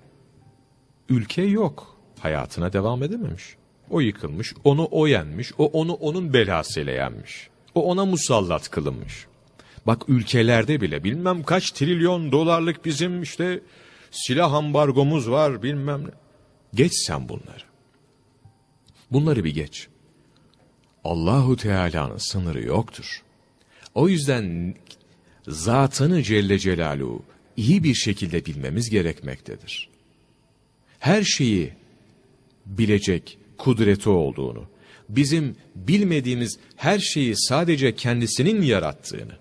ülke yok. Hayatına devam edememiş. O yıkılmış, onu o yenmiş, o onu onun belasıyla yenmiş. O ona musallat kılınmış. Bak ülkelerde bile bilmem kaç trilyon dolarlık bizim işte silah ambargomuz var bilmem ne. Geç sen bunları. Bunları bir geç. Allahu Teala'nın sınırı yoktur. O yüzden zatını Celle Celaluhu iyi bir şekilde bilmemiz gerekmektedir. Her şeyi bilecek kudreti olduğunu, bizim bilmediğimiz her şeyi sadece kendisinin yarattığını,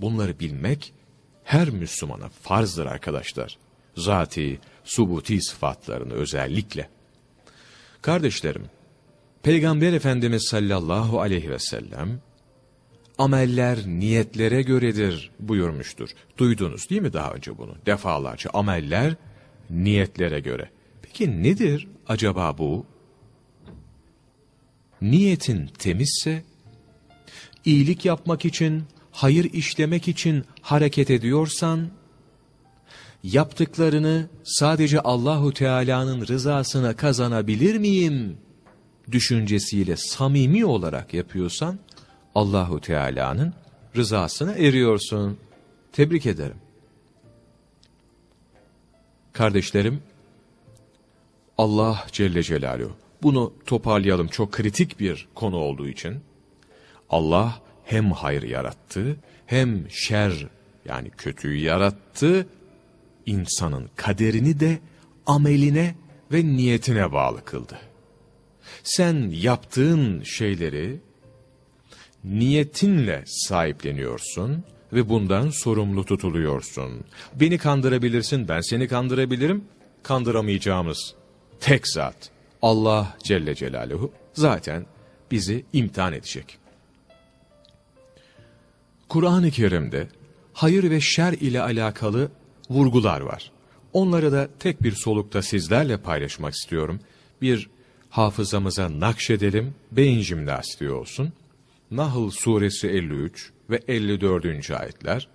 bunları bilmek her Müslümana farzdır arkadaşlar. Zati, subuti sıfatlarını özellikle. Kardeşlerim, Peygamber Efendimiz sallallahu aleyhi ve sellem, ameller niyetlere göredir buyurmuştur. Duydunuz değil mi daha önce bunu? Defalarca ameller niyetlere göre. Peki nedir acaba bu? Niyetin temizse, iyilik yapmak için, hayır işlemek için hareket ediyorsan, yaptıklarını sadece Allahu Teala'nın rızasına kazanabilir miyim düşüncesiyle samimi olarak yapıyorsan Allahu Teala'nın rızasına eriyorsun. Tebrik ederim. Kardeşlerim, Allah Celle Celaluhu, bunu toparlayalım çok kritik bir konu olduğu için, Allah hem hayır yarattı, hem şer yani kötüyü yarattı, insanın kaderini de ameline ve niyetine bağlı kıldı. Sen yaptığın şeyleri niyetinle sahipleniyorsun ve bundan sorumlu tutuluyorsun. Beni kandırabilirsin, ben seni kandırabilirim. Kandıramayacağımız tek zat Allah Celle Celaluhu zaten bizi imtihan edecek. Kur'an-ı Kerim'de hayır ve şer ile alakalı vurgular var. Onları da tek bir solukta sizlerle paylaşmak istiyorum. Bir hafızamıza nakşedelim, beyin jimnastiği olsun. Nahl suresi 53 ve 54. ayetler.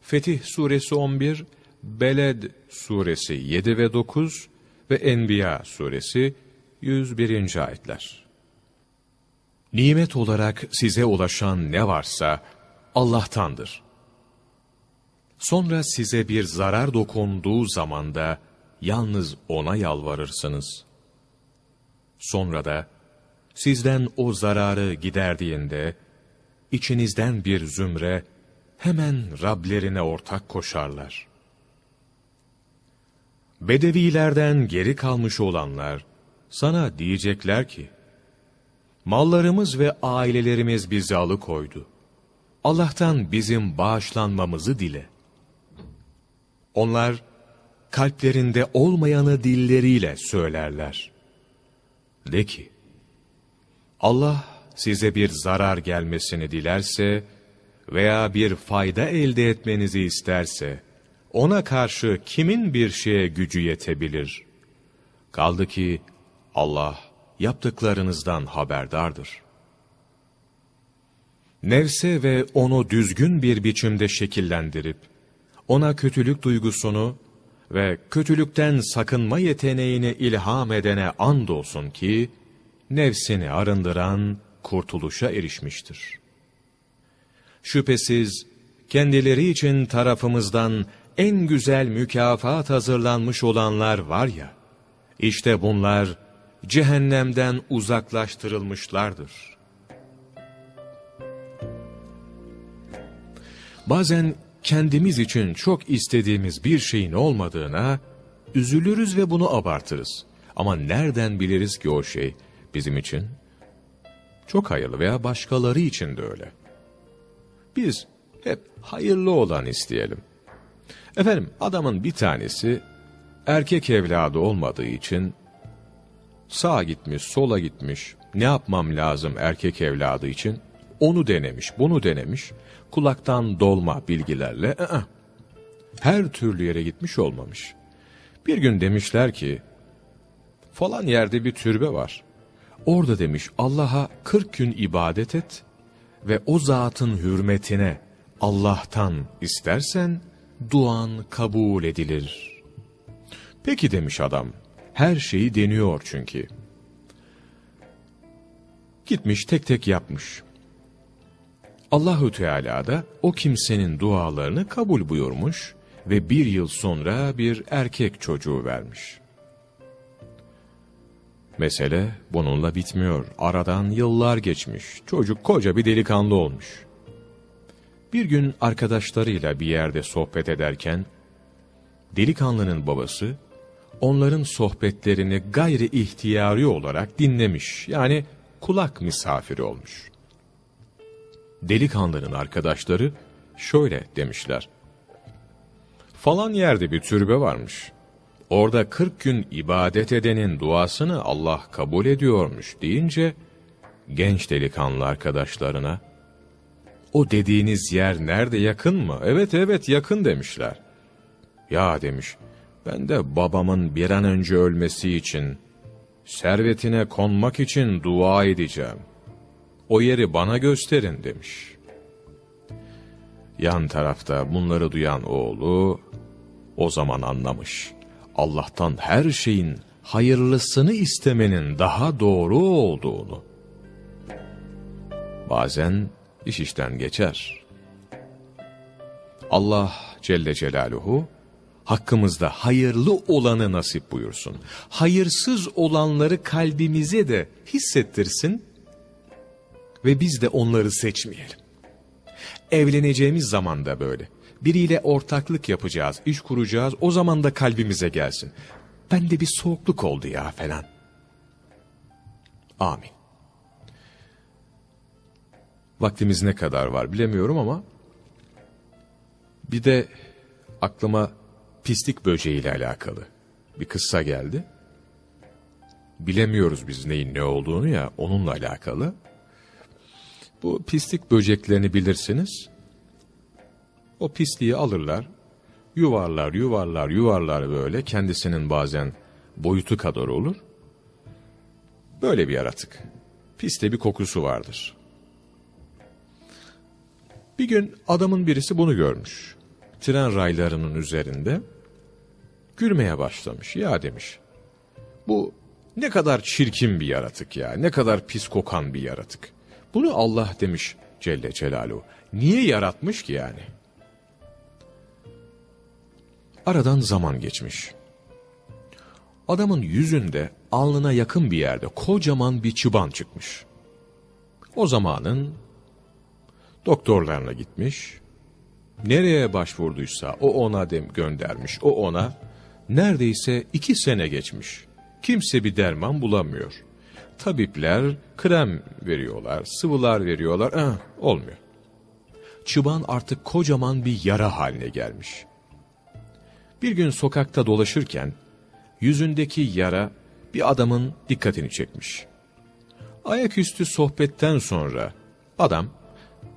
Fetih suresi 11, Beled suresi 7 ve 9 ve Enbiya suresi 101. ayetler. Nimet olarak size ulaşan ne varsa Allah'tandır. Sonra size bir zarar dokunduğu zaman da yalnız O'na yalvarırsınız. Sonra da sizden o zararı giderdiğinde, içinizden bir zümre hemen Rablerine ortak koşarlar. Bedevilerden geri kalmış olanlar, sana diyecekler ki, Mallarımız ve ailelerimiz bizi alıkoydu. Allah'tan bizim bağışlanmamızı dile. Onlar, kalplerinde olmayanı dilleriyle söylerler. De ki, Allah size bir zarar gelmesini dilerse veya bir fayda elde etmenizi isterse, ona karşı kimin bir şeye gücü yetebilir? Kaldı ki Allah yaptıklarınızdan haberdardır. Nefse ve onu düzgün bir biçimde şekillendirip, ona kötülük duygusunu ve kötülükten sakınma yeteneğini ilham edene andolsun ki, nefsini arındıran kurtuluşa erişmiştir. Şüphesiz kendileri için tarafımızdan en güzel mükafat hazırlanmış olanlar var ya, işte bunlar cehennemden uzaklaştırılmışlardır. Bazen kendimiz için çok istediğimiz bir şeyin olmadığına üzülürüz ve bunu abartırız. Ama nereden biliriz ki o şey bizim için çok hayırlı veya başkaları için de öyle. Biz hep hayırlı olan isteyelim. Efendim adamın bir tanesi erkek evladı olmadığı için sağa gitmiş, sola gitmiş. Ne yapmam lazım erkek evladı için? Onu denemiş, bunu denemiş. Kulaktan dolma bilgilerle ı -ı. her türlü yere gitmiş olmamış. Bir gün demişler ki falan yerde bir türbe var. Orada demiş Allah'a 40 gün ibadet et ve o zatın hürmetine Allah'tan istersen duan kabul edilir. Peki demiş adam, her şeyi deniyor çünkü. Gitmiş tek tek yapmış. Allahü Teala da o kimsenin dualarını kabul buyurmuş ve bir yıl sonra bir erkek çocuğu vermiş. Mesele bununla bitmiyor. Aradan yıllar geçmiş. Çocuk koca bir delikanlı olmuş. Bir gün arkadaşlarıyla bir yerde sohbet ederken, delikanlının babası, onların sohbetlerini gayri ihtiyari olarak dinlemiş. Yani kulak misafiri olmuş. Delikanlının arkadaşları şöyle demişler. Falan yerde bir türbe varmış. Orada kırk gün ibadet edenin duasını Allah kabul ediyormuş deyince, genç delikanlı arkadaşlarına, o dediğiniz yer nerede yakın mı? Evet evet yakın demişler. Ya demiş, ben de babamın bir an önce ölmesi için, servetine konmak için dua edeceğim. O yeri bana gösterin demiş. Yan tarafta bunları duyan oğlu, o zaman anlamış. Allah'tan her şeyin hayırlısını istemenin daha doğru olduğunu. Bazen iş işten geçer. Allah Celle Celaluhu hakkımızda hayırlı olanı nasip buyursun. Hayırsız olanları kalbimize de hissettirsin ve biz de onları seçmeyelim. Evleneceğimiz zaman da böyle. Biriyle ortaklık yapacağız, iş kuracağız, o zaman da kalbimize gelsin. Bende bir soğukluk oldu ya falan. Amin. Vaktimiz ne kadar var bilemiyorum ama bir de aklıma pislik böceği ile alakalı bir kıssa geldi. Bilemiyoruz biz neyin ne olduğunu ya onunla alakalı. Bu pislik böceklerini bilirsiniz. O pisliği alırlar, yuvarlar, yuvarlar, yuvarlar böyle. Kendisinin bazen boyutu kadar olur. Böyle bir yaratık. Piste bir kokusu vardır. Bir gün adamın birisi bunu görmüş. Tren raylarının üzerinde gülmeye başlamış. Ya demiş. Bu ne kadar çirkin bir yaratık ya. Ne kadar pis kokan bir yaratık. Bunu Allah demiş Celle Celaluhu. Niye yaratmış ki yani? Aradan zaman geçmiş. Adamın yüzünde alnına yakın bir yerde kocaman bir çıban çıkmış. O zamanın doktorlarına gitmiş. Nereye başvurduysa o ona dem göndermiş. O ona neredeyse iki sene geçmiş. Kimse bir derman bulamıyor. Tabipler krem veriyorlar, sıvılar veriyorlar. Ah, olmuyor. Çıban artık kocaman bir yara haline gelmiş. Bir gün sokakta dolaşırken yüzündeki yara bir adamın dikkatini çekmiş. Ayaküstü sohbetten sonra adam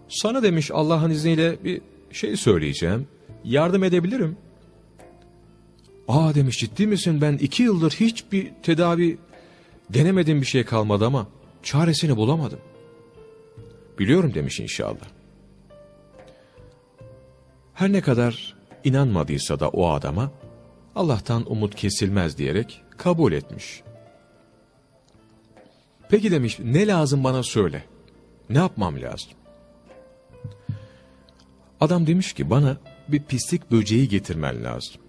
sana demiş Allah'ın izniyle bir şey söyleyeceğim. Yardım edebilirim. Aa demiş ciddi misin ben iki yıldır hiçbir tedavi denemedim bir şey kalmadı ama çaresini bulamadım. Biliyorum demiş inşallah. Her ne kadar inanmadıysa da o adama Allah'tan umut kesilmez diyerek kabul etmiş. Peki demiş ne lazım bana söyle. Ne yapmam lazım? Adam demiş ki bana bir pislik böceği getirmen lazım.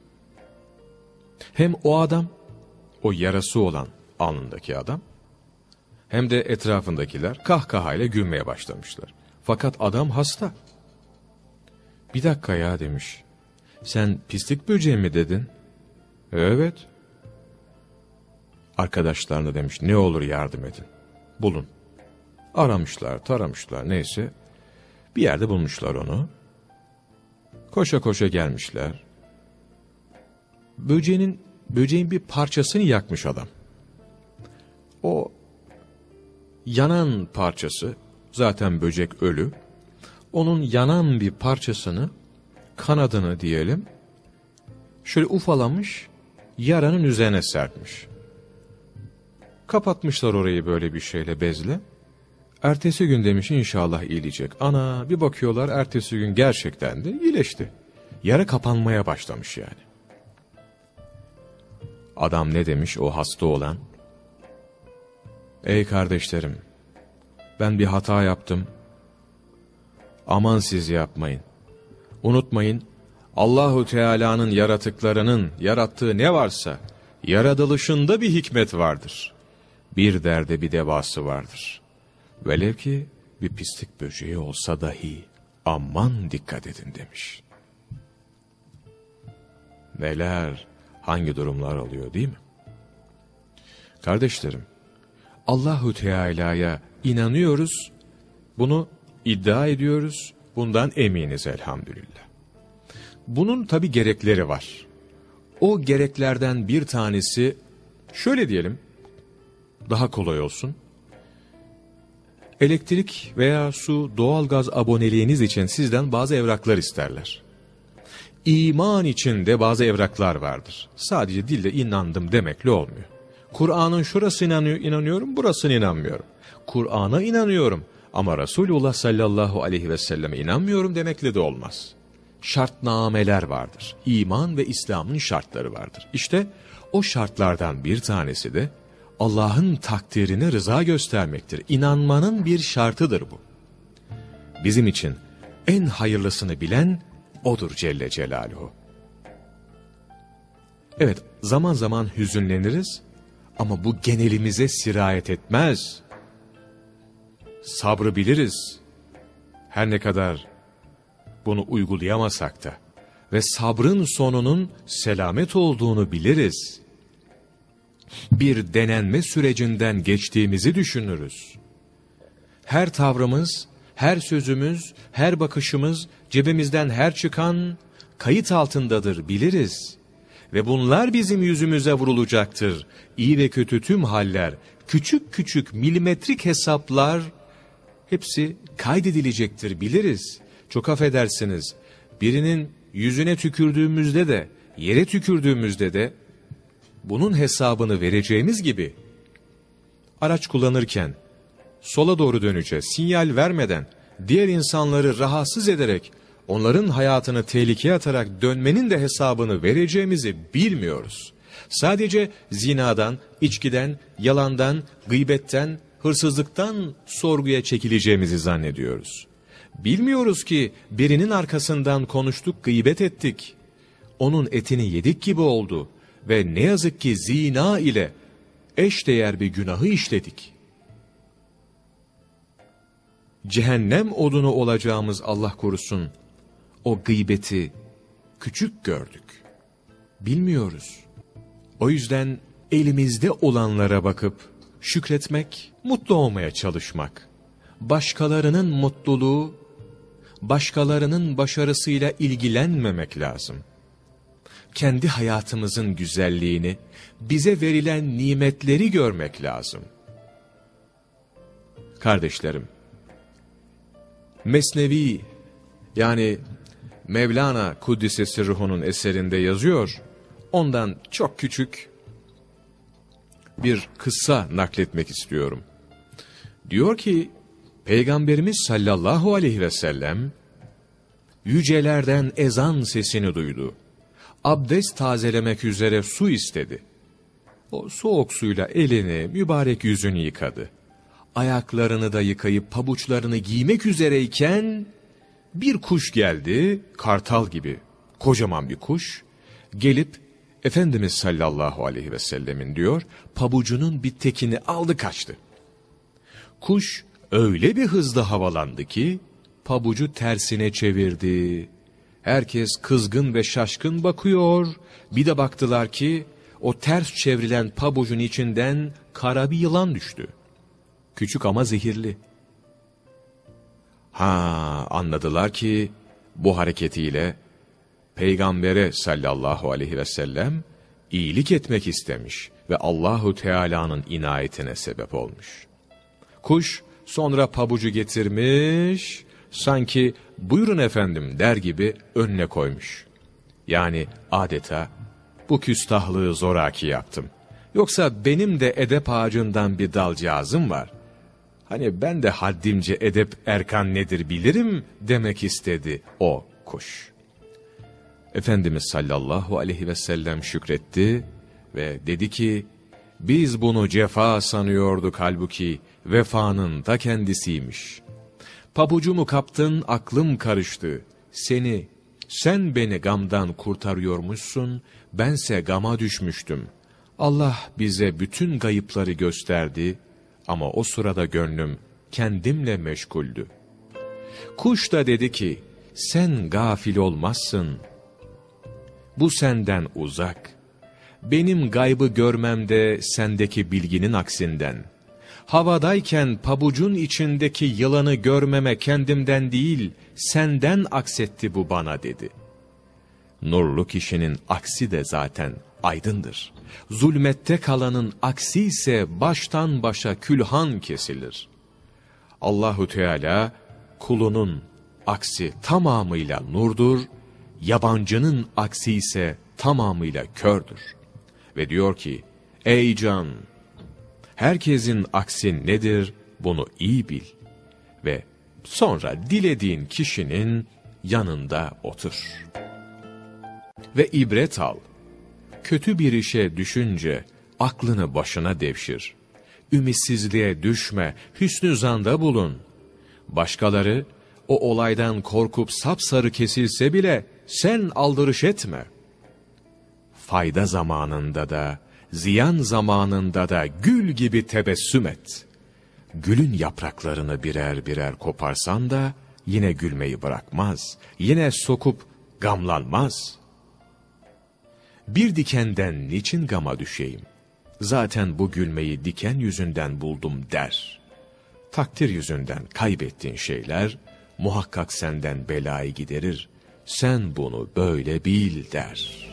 Hem o adam, o yarası olan alnındaki adam, hem de etrafındakiler kahkahayla gülmeye başlamışlar. Fakat adam hasta. Bir dakika ya demiş. Sen pislik böceği mi dedin? Evet. Arkadaşlarına demiş ne olur yardım edin. Bulun. Aramışlar, taramışlar neyse. Bir yerde bulmuşlar onu. Koşa koşa gelmişler. Böceğin, böceğin bir parçasını yakmış adam. O yanan parçası, zaten böcek ölü. Onun yanan bir parçasını, kanadını diyelim, şöyle ufalamış, yaranın üzerine serpmiş. Kapatmışlar orayı böyle bir şeyle, bezle. Ertesi gün demiş inşallah iyilecek. Ana bir bakıyorlar ertesi gün gerçekten de iyileşti. Yara kapanmaya başlamış yani. Adam ne demiş o hasta olan? Ey kardeşlerim, ben bir hata yaptım. Aman siz yapmayın. Unutmayın, Allahu Teala'nın yaratıklarının yarattığı ne varsa yaratılışında bir hikmet vardır. Bir derde bir devası vardır. Velev ki bir pislik böceği olsa dahi aman dikkat edin demiş. Neler, hangi durumlar oluyor değil mi? Kardeşlerim, Allahu Teala'ya inanıyoruz, bunu iddia ediyoruz, bundan eminiz elhamdülillah. Bunun tabi gerekleri var. O gereklerden bir tanesi, şöyle diyelim, daha kolay olsun. elektrik veya su, doğalgaz aboneliğiniz için sizden bazı evraklar isterler. İman içinde bazı evraklar vardır. Sadece dilde inandım demekle olmuyor. Kur'an'ın inanıyor, inanıyorum, burasına inanmıyorum. Kur'an'a inanıyorum ama Resulullah sallallahu aleyhi ve selleme inanmıyorum demekle de olmaz. Şartnameler vardır. İman ve İslam'ın şartları vardır. İşte o şartlardan bir tanesi de Allah'ın takdirine rıza göstermektir. İnanmanın bir şartıdır bu. Bizim için en hayırlısını bilen O'dur Celle Celaluhu. Evet, zaman zaman hüzünleniriz ama bu genelimize sirayet etmez. Sabrı biliriz. Her ne kadar bunu uygulayamasak da ve sabrın sonunun selamet olduğunu biliriz. Bir denenme sürecinden geçtiğimizi düşünürüz. Her tavrımız, her sözümüz, her bakışımız, cebimizden her çıkan kayıt altındadır biliriz. Ve bunlar bizim yüzümüze vurulacaktır. İyi ve kötü tüm haller, küçük küçük milimetrik hesaplar hepsi kaydedilecektir biliriz. Çok affedersiniz. Birinin yüzüne tükürdüğümüzde de, yere tükürdüğümüzde de bunun hesabını vereceğimiz gibi araç kullanırken sola doğru döneceğiz, sinyal vermeden, diğer insanları rahatsız ederek, onların hayatını tehlikeye atarak dönmenin de hesabını vereceğimizi bilmiyoruz. Sadece zinadan, içkiden, yalandan, gıybetten, hırsızlıktan sorguya çekileceğimizi zannediyoruz. Bilmiyoruz ki birinin arkasından konuştuk, gıybet ettik. Onun etini yedik gibi oldu ve ne yazık ki zina ile eşdeğer bir günahı işledik. Cehennem odunu olacağımız Allah korusun o gıybeti küçük gördük. Bilmiyoruz. O yüzden elimizde olanlara bakıp şükretmek, mutlu olmaya çalışmak. Başkalarının mutluluğu, başkalarının başarısıyla ilgilenmemek lazım. Kendi hayatımızın güzelliğini, bize verilen nimetleri görmek lazım. Kardeşlerim, Mesnevi yani Mevlana Kuddisesi Ruhu'nun eserinde yazıyor. Ondan çok küçük bir kıssa nakletmek istiyorum. Diyor ki Peygamberimiz sallallahu aleyhi ve sellem yücelerden ezan sesini duydu. Abdest tazelemek üzere su istedi. O soğuk suyla elini, mübarek yüzünü yıkadı. Ayaklarını da yıkayıp pabuçlarını giymek üzereyken bir kuş geldi, kartal gibi kocaman bir kuş, gelip Efendimiz sallallahu aleyhi ve sellemin diyor, pabucunun bir tekini aldı kaçtı. Kuş öyle bir hızla havalandı ki, pabucu tersine çevirdi. Herkes kızgın ve şaşkın bakıyor. Bir de baktılar ki, o ters çevrilen pabucun içinden kara bir yılan düştü. Küçük ama zehirli. Ha anladılar ki bu hareketiyle Peygambere sallallahu aleyhi ve sellem iyilik etmek istemiş ve Allahu Teala'nın inayetine sebep olmuş. Kuş sonra pabucu getirmiş, sanki buyurun efendim der gibi önüne koymuş. Yani adeta bu küstahlığı zoraki yaptım. Yoksa benim de edep ağacından bir dalcağızım var. Hani ben de haddimce edep erkan nedir bilirim demek istedi o kuş. Efendimiz sallallahu aleyhi ve sellem şükretti ve dedi ki, biz bunu cefa sanıyorduk halbuki vefanın da kendisiymiş. Pabucumu kaptın aklım karıştı. Seni, sen beni gamdan kurtarıyormuşsun, bense gama düşmüştüm. Allah bize bütün gayıpları gösterdi ama o sırada gönlüm kendimle meşguldü. Kuş da dedi ki, sen gafil olmazsın. Bu senden uzak. Benim gaybı görmemde sendeki bilginin aksinden. Havadayken pabucun içindeki yılanı görmeme kendimden değil, senden aksetti bu bana dedi. Nurlu kişinin aksi de zaten aydındır. Zulmette kalanın aksi ise baştan başa külhan kesilir. Allahu Teala kulunun aksi tamamıyla nurdur, yabancının aksi ise tamamıyla kördür. Ve diyor ki, ey can, herkesin aksi nedir bunu iyi bil ve sonra dilediğin kişinin yanında otur. Ve ibret al. Kötü bir işe düşünce aklını başına devşir. Ümitsizliğe düşme, hüsnü zanda bulun. Başkaları o olaydan korkup sapsarı kesilse bile sen aldırış etme. Fayda zamanında da, ziyan zamanında da gül gibi tebessüm et. Gülün yapraklarını birer birer koparsan da yine gülmeyi bırakmaz, yine sokup gamlanmaz. Bir dikenden niçin gama düşeyim? Zaten bu gülmeyi diken yüzünden buldum der. Takdir yüzünden kaybettiğin şeyler, muhakkak senden belayı giderir. Sen bunu böyle bil der.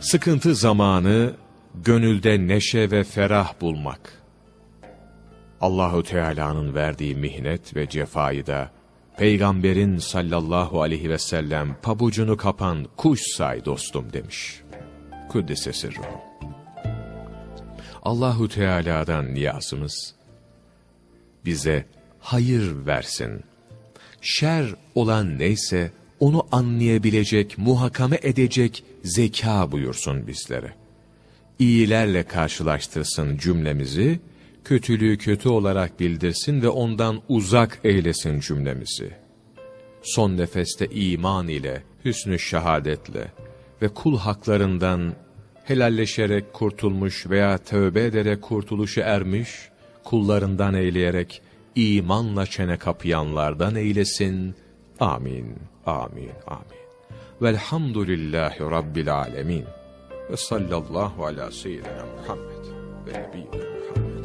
Sıkıntı zamanı, gönülde neşe ve ferah bulmak. Allahu Teala'nın verdiği mihnet ve cefayı da Peygamberin sallallahu aleyhi ve sellem pabucunu kapan kuş say dostum demiş. Kuddise sırruhu. Allahu Teala'dan niyazımız bize hayır versin. Şer olan neyse onu anlayabilecek, muhakame edecek zeka buyursun bizlere. İyilerle karşılaştırsın cümlemizi, kötülüğü kötü olarak bildirsin ve ondan uzak eylesin cümlemizi. Son nefeste iman ile, hüsnü şehadetle ve kul haklarından helalleşerek kurtulmuş veya tövbe ederek kurtuluşu ermiş, kullarından eyleyerek imanla çene kapayanlardan eylesin. Amin, amin, amin. Velhamdülillahi Rabbil alemin. Ve sallallahu ala seyyidina Muhammed ve nebiyyina Muhammed.